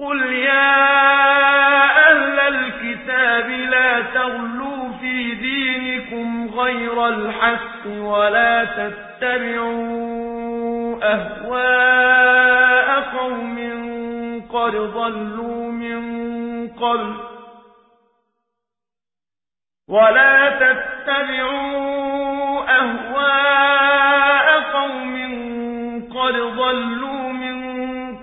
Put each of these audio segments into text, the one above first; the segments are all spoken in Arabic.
قل يا أهل الكتاب لا تغلوا في دينكم غير الحق ولا تتبعوا أهواء قوم قد ضلوا من قبل ولا تتبعوا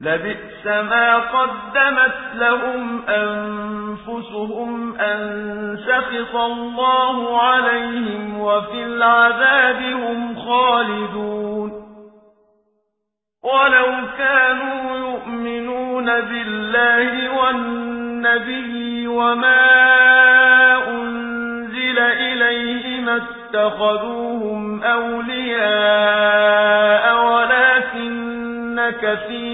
لبئس ما قدمت لهم أنفسهم أن سخط الله عليهم وفي العذاب هم خالدون. ولو كانوا يؤمنون بالله والنبي وما أنزل إليه ما اتخذوهم أولياء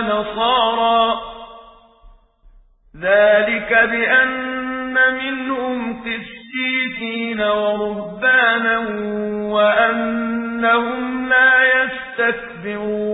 نصارى. ذلك بأن منهم قسيسين ورهبانا وأنهم لا يستكبرون.